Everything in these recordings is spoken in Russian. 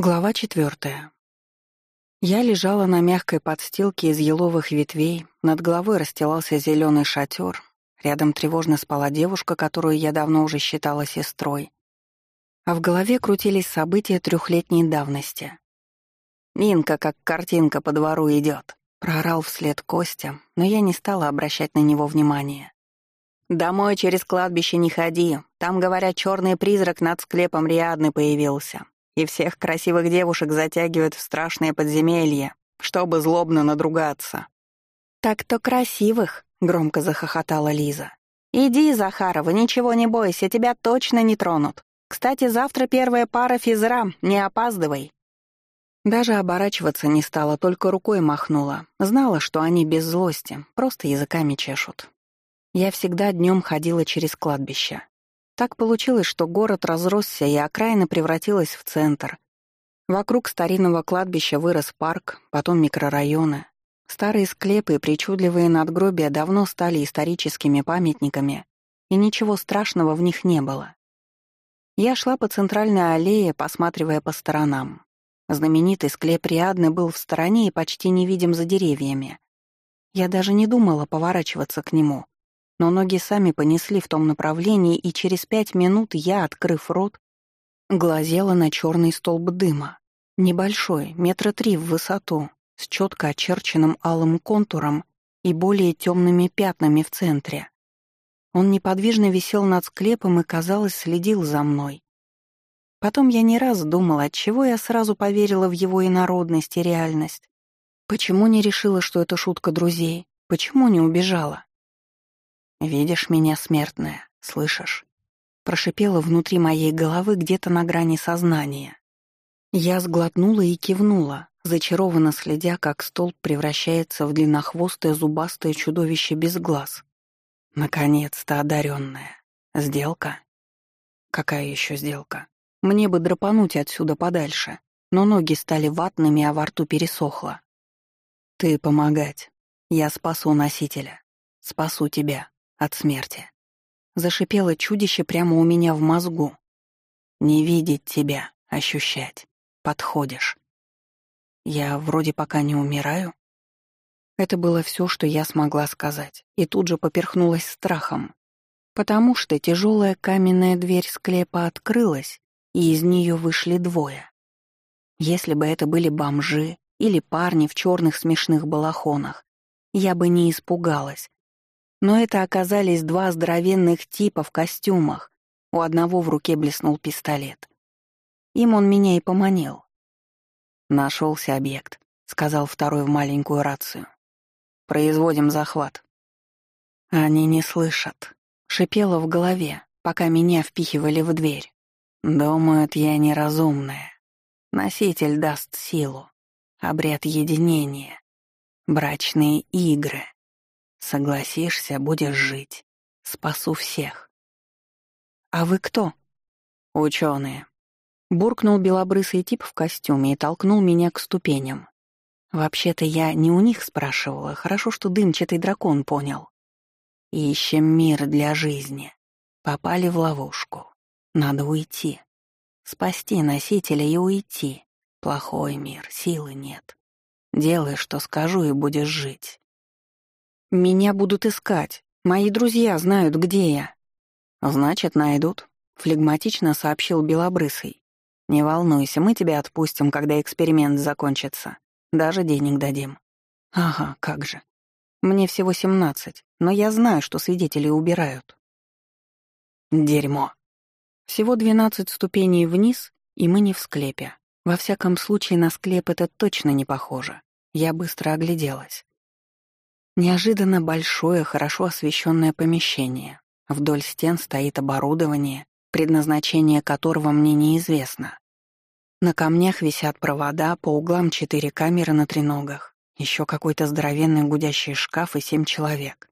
Глава четвертая. Я лежала на мягкой подстилке из еловых ветвей, над головой расстилался зеленый шатер, рядом тревожно спала девушка, которую я давно уже считала сестрой. А в голове крутились события трехлетней давности. «Нинка, как картинка по двору идет», — проорал вслед Костя, но я не стала обращать на него внимания. «Домой через кладбище не ходи, там, говорят, черный призрак над склепом Риадны появился и всех красивых девушек затягивают в страшное подземелье, чтобы злобно надругаться. «Так-то красивых», — громко захохотала Лиза. «Иди, Захарова, ничего не бойся, тебя точно не тронут. Кстати, завтра первая пара физра, не опаздывай». Даже оборачиваться не стала, только рукой махнула. Знала, что они без злости, просто языками чешут. Я всегда днем ходила через кладбище. Так получилось, что город разросся, и окраина превратилась в центр. Вокруг старинного кладбища вырос парк, потом микрорайоны. Старые склепы и причудливые надгробия давно стали историческими памятниками, и ничего страшного в них не было. Я шла по центральной аллее, посматривая по сторонам. Знаменитый склеп Риадны был в стороне и почти невидим за деревьями. Я даже не думала поворачиваться к нему — но ноги сами понесли в том направлении, и через пять минут я, открыв рот, глазела на черный столб дыма. Небольшой, метра три в высоту, с четко очерченным алым контуром и более темными пятнами в центре. Он неподвижно висел над склепом и, казалось, следил за мной. Потом я не раз думала, отчего я сразу поверила в его инородность и реальность. Почему не решила, что это шутка друзей? Почему не убежала? «Видишь меня, смертная, слышишь?» Прошипела внутри моей головы где-то на грани сознания. Я сглотнула и кивнула, зачарованно следя, как столб превращается в длиннохвостое зубастое чудовище без глаз. Наконец-то одаренная. Сделка? Какая еще сделка? Мне бы драпануть отсюда подальше, но ноги стали ватными, а во рту пересохло. Ты помогать. Я спасу носителя. Спасу тебя от смерти. Зашипело чудище прямо у меня в мозгу. Не видеть тебя, ощущать. Подходишь. Я вроде пока не умираю. Это было все, что я смогла сказать, и тут же поперхнулась страхом, потому что тяжелая каменная дверь склепа открылась, и из нее вышли двое. Если бы это были бомжи или парни в черных смешных балахонах, я бы не испугалась, но это оказались два здоровенных типа в костюмах. У одного в руке блеснул пистолет. Им он меня и поманил. Нашелся объект», — сказал второй в маленькую рацию. «Производим захват». «Они не слышат», — шипело в голове, пока меня впихивали в дверь. «Думают, я неразумная. Носитель даст силу. Обряд единения. Брачные игры». Согласишься, будешь жить. Спасу всех. А вы кто? Ученые. Буркнул белобрысый тип в костюме и толкнул меня к ступеням. Вообще-то я не у них спрашивала, хорошо, что дымчатый дракон понял. Ищем мир для жизни. Попали в ловушку. Надо уйти. Спасти носителя и уйти. Плохой мир, силы нет. Делай, что скажу, и будешь жить. «Меня будут искать. Мои друзья знают, где я». «Значит, найдут», — флегматично сообщил Белобрысый. «Не волнуйся, мы тебя отпустим, когда эксперимент закончится. Даже денег дадим». «Ага, как же. Мне всего семнадцать, но я знаю, что свидетелей убирают». «Дерьмо». Всего двенадцать ступеней вниз, и мы не в склепе. Во всяком случае, на склеп это точно не похоже. Я быстро огляделась. Неожиданно большое, хорошо освещенное помещение. Вдоль стен стоит оборудование, предназначение которого мне неизвестно. На камнях висят провода, по углам четыре камеры на треногах, еще какой-то здоровенный гудящий шкаф и семь человек.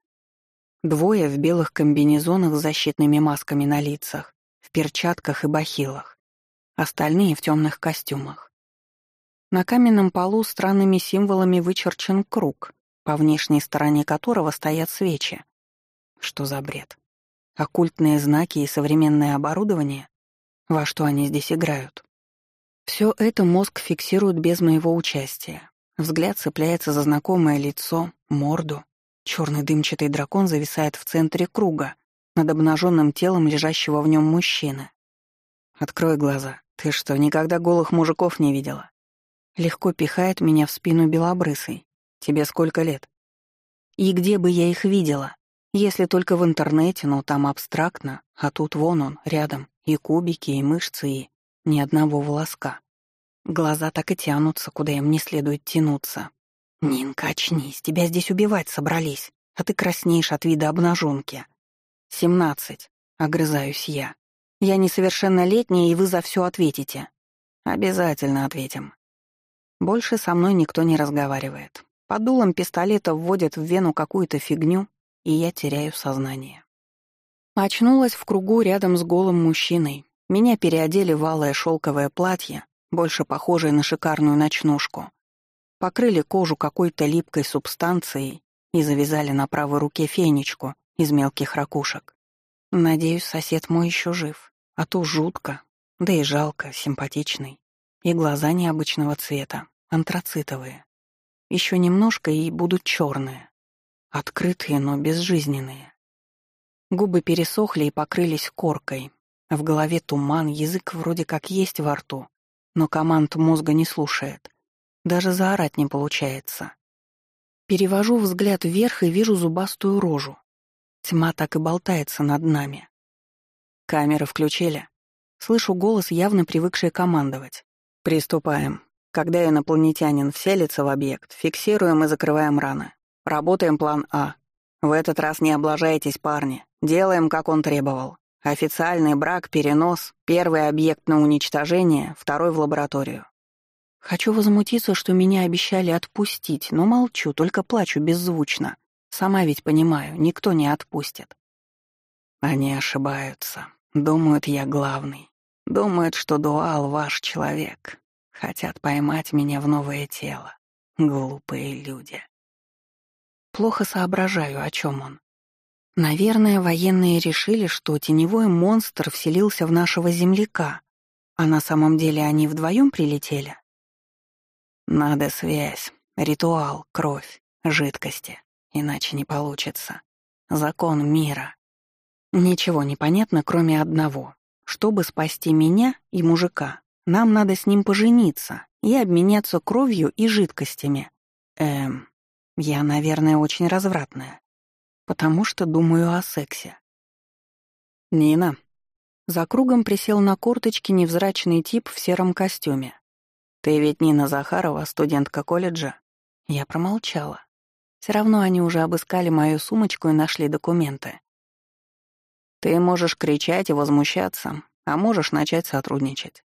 Двое в белых комбинезонах с защитными масками на лицах, в перчатках и бахилах. Остальные в темных костюмах. На каменном полу странными символами вычерчен круг, по внешней стороне которого стоят свечи. Что за бред? Оккультные знаки и современное оборудование? Во что они здесь играют? Все это мозг фиксирует без моего участия. Взгляд цепляется за знакомое лицо, морду. Черный дымчатый дракон зависает в центре круга, над обнаженным телом лежащего в нем мужчины. «Открой глаза. Ты что, никогда голых мужиков не видела?» Легко пихает меня в спину белобрысый. «Тебе сколько лет?» «И где бы я их видела? Если только в интернете, но там абстрактно, а тут вон он, рядом, и кубики, и мышцы, и ни одного волоска. Глаза так и тянутся, куда им не следует тянуться. «Нинка, очнись, тебя здесь убивать собрались, а ты краснеешь от вида обнаженки». «Семнадцать», — огрызаюсь я. «Я несовершеннолетняя, и вы за все ответите». «Обязательно ответим». Больше со мной никто не разговаривает. Под дулом пистолета вводят в вену какую-то фигню, и я теряю сознание. Очнулась в кругу рядом с голым мужчиной. Меня переодели в алое шелковое платье, больше похожее на шикарную ночнушку. Покрыли кожу какой-то липкой субстанцией и завязали на правой руке фенечку из мелких ракушек. Надеюсь, сосед мой еще жив, а то жутко, да и жалко, симпатичный. И глаза необычного цвета, антрацитовые. Еще немножко и будут черные. Открытые, но безжизненные. Губы пересохли и покрылись коркой, в голове туман, язык вроде как есть во рту, но команд мозга не слушает. Даже заорать не получается. Перевожу взгляд вверх и вижу зубастую рожу. Тьма так и болтается над нами. Камеры включили. Слышу голос, явно привыкший командовать. «Приступаем. Когда инопланетянин вселится в объект, фиксируем и закрываем раны. Работаем план А. В этот раз не облажайтесь, парни. Делаем, как он требовал. Официальный брак, перенос, первый объект на уничтожение, второй в лабораторию. Хочу возмутиться, что меня обещали отпустить, но молчу, только плачу беззвучно. Сама ведь понимаю, никто не отпустит. Они ошибаются. Думают, я главный. Думают, что дуал ваш человек. Хотят поймать меня в новое тело. Глупые люди. Плохо соображаю, о чем он. Наверное, военные решили, что теневой монстр вселился в нашего земляка, а на самом деле они вдвоем прилетели. Надо связь, ритуал, кровь, жидкости, иначе не получится. Закон мира. Ничего не понятно, кроме одного. Чтобы спасти меня и мужика, нам надо с ним пожениться и обменяться кровью и жидкостями. Эм, я, наверное, очень развратная потому что думаю о сексе. «Нина». За кругом присел на корточки невзрачный тип в сером костюме. «Ты ведь Нина Захарова, студентка колледжа?» Я промолчала. Все равно они уже обыскали мою сумочку и нашли документы. Ты можешь кричать и возмущаться, а можешь начать сотрудничать.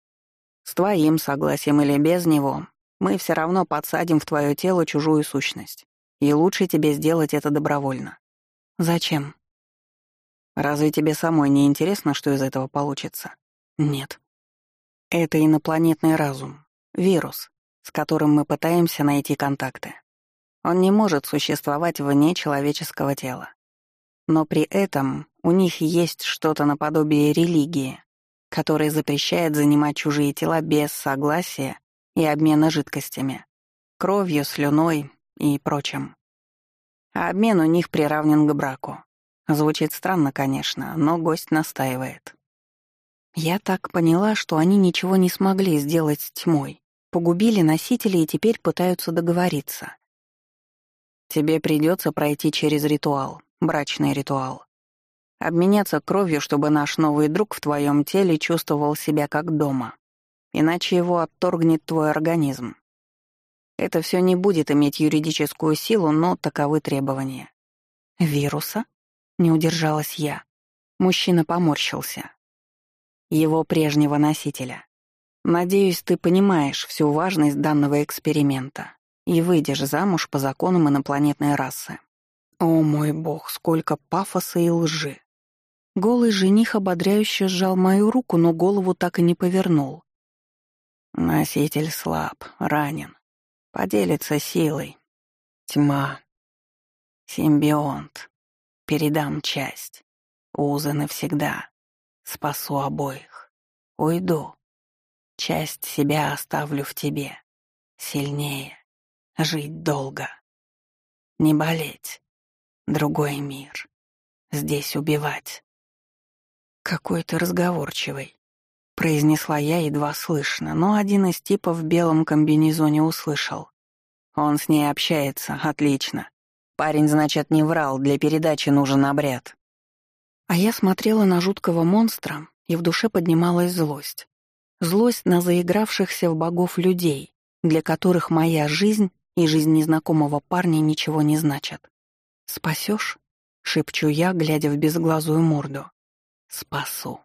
С твоим согласием или без него мы все равно подсадим в твое тело чужую сущность. И лучше тебе сделать это добровольно. Зачем? Разве тебе самой не интересно, что из этого получится? Нет. Это инопланетный разум, вирус, с которым мы пытаемся найти контакты. Он не может существовать вне человеческого тела. Но при этом у них есть что-то наподобие религии, которая запрещает занимать чужие тела без согласия и обмена жидкостями, кровью, слюной и прочим а обмен у них приравнен к браку. Звучит странно, конечно, но гость настаивает. Я так поняла, что они ничего не смогли сделать с тьмой, погубили носителей и теперь пытаются договориться. Тебе придется пройти через ритуал, брачный ритуал. Обменяться кровью, чтобы наш новый друг в твоем теле чувствовал себя как дома. Иначе его отторгнет твой организм. Это все не будет иметь юридическую силу, но таковы требования. Вируса? Не удержалась я. Мужчина поморщился. Его прежнего носителя. Надеюсь, ты понимаешь всю важность данного эксперимента и выйдешь замуж по законам инопланетной расы. О мой бог, сколько пафоса и лжи. Голый жених ободряюще сжал мою руку, но голову так и не повернул. Носитель слаб, ранен. Поделится силой. Тьма. Симбионт. Передам часть. Узы навсегда. Спасу обоих. Уйду. Часть себя оставлю в тебе. Сильнее. Жить долго. Не болеть. Другой мир. Здесь убивать. Какой ты разговорчивый. Произнесла я едва слышно, но один из типов в белом комбинезоне услышал. Он с ней общается, отлично. Парень, значит, не врал, для передачи нужен обряд. А я смотрела на жуткого монстра, и в душе поднималась злость. Злость на заигравшихся в богов людей, для которых моя жизнь и жизнь незнакомого парня ничего не значат. «Спасешь?» — шепчу я, глядя в безглазую морду. «Спасу».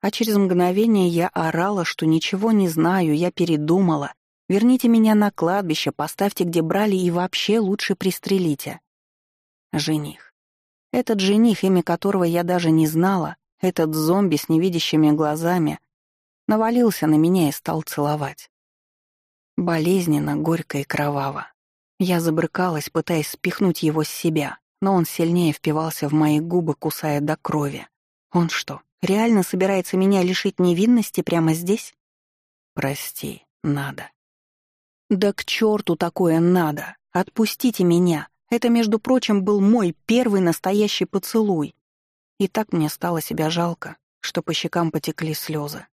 А через мгновение я орала, что ничего не знаю, я передумала. Верните меня на кладбище, поставьте, где брали, и вообще лучше пристрелите. Жених. Этот жених, имя которого я даже не знала, этот зомби с невидящими глазами, навалился на меня и стал целовать. Болезненно, горько и кроваво. Я забрыкалась, пытаясь спихнуть его с себя, но он сильнее впивался в мои губы, кусая до крови. Он что, реально собирается меня лишить невинности прямо здесь? Прости, надо. Да к черту такое надо! Отпустите меня! Это, между прочим, был мой первый настоящий поцелуй. И так мне стало себя жалко, что по щекам потекли слезы.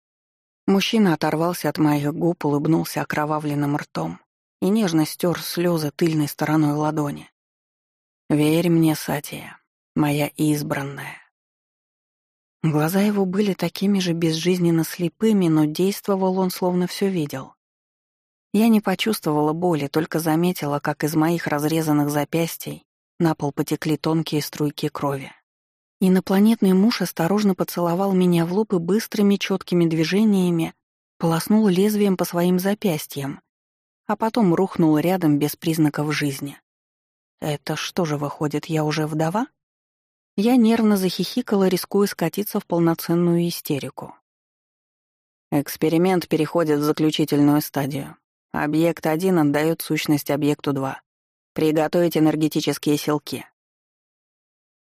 Мужчина оторвался от моих губ, улыбнулся окровавленным ртом и нежно стер слезы тыльной стороной ладони. «Верь мне, Сатия, моя избранная». Глаза его были такими же безжизненно слепыми, но действовал он, словно все видел. Я не почувствовала боли, только заметила, как из моих разрезанных запястий на пол потекли тонкие струйки крови. Инопланетный муж осторожно поцеловал меня в лоб и быстрыми четкими движениями полоснул лезвием по своим запястьям, а потом рухнул рядом без признаков жизни. Это что же выходит, я уже вдова? Я нервно захихикала, рискуя скатиться в полноценную истерику. Эксперимент переходит в заключительную стадию. Объект 1 отдает сущность объекту 2. Приготовить энергетические силки.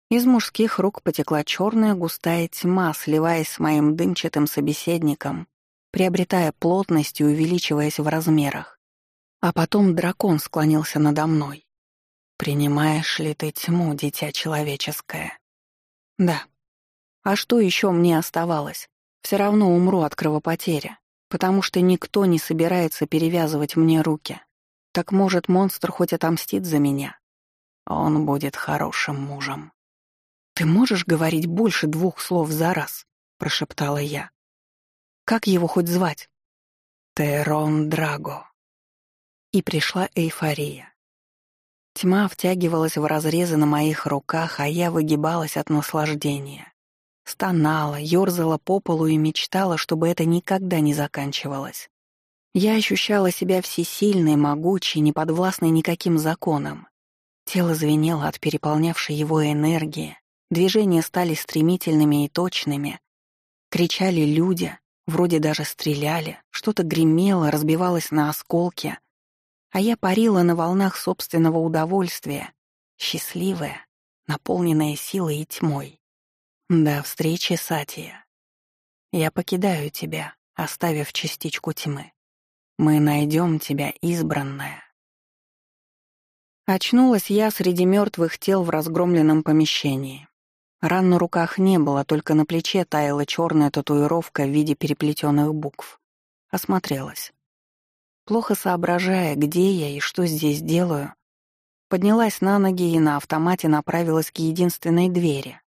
Из мужских рук потекла черная густая тьма, сливаясь с моим дымчатым собеседником, приобретая плотность и увеличиваясь в размерах. А потом дракон склонился надо мной. «Принимаешь ли ты тьму, дитя человеческое?» «Да. А что еще мне оставалось? Все равно умру от кровопотери потому что никто не собирается перевязывать мне руки. Так может, монстр хоть отомстит за меня? Он будет хорошим мужем. «Ты можешь говорить больше двух слов за раз?» — прошептала я. «Как его хоть звать?» «Терон Драго». И пришла эйфория. Тьма втягивалась в разрезы на моих руках, а я выгибалась от наслаждения. Стонала, ёрзала по полу и мечтала, чтобы это никогда не заканчивалось. Я ощущала себя всесильной, могучей, неподвластной никаким законам. Тело звенело от переполнявшей его энергии, движения стали стремительными и точными. Кричали люди, вроде даже стреляли, что-то гремело, разбивалось на осколки. А я парила на волнах собственного удовольствия, счастливая, наполненная силой и тьмой. До встречи, Сатия. Я покидаю тебя, оставив частичку тьмы. Мы найдем тебя, избранная. Очнулась я среди мертвых тел в разгромленном помещении. Ран на руках не было, только на плече таяла черная татуировка в виде переплетенных букв. Осмотрелась. Плохо соображая, где я и что здесь делаю, поднялась на ноги и на автомате направилась к единственной двери,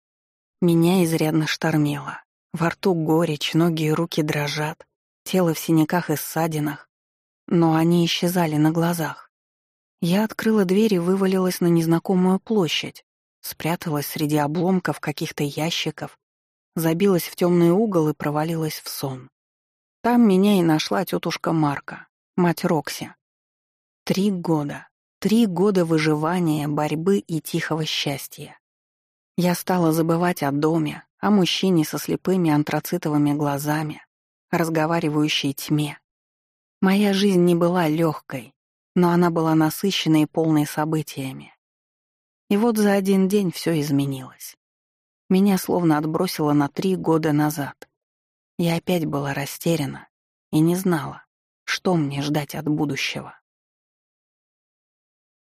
меня изрядно штормило. Во рту горечь, ноги и руки дрожат, тело в синяках и ссадинах. Но они исчезали на глазах. Я открыла дверь и вывалилась на незнакомую площадь, спряталась среди обломков каких-то ящиков, забилась в темный угол и провалилась в сон. Там меня и нашла тетушка Марка, мать Рокси. Три года. Три года выживания, борьбы и тихого счастья. Я стала забывать о доме, о мужчине со слепыми антрацитовыми глазами, разговаривающей тьме. Моя жизнь не была легкой, но она была насыщенной и полной событиями. И вот за один день все изменилось. Меня словно отбросило на три года назад. Я опять была растеряна, и не знала, что мне ждать от будущего.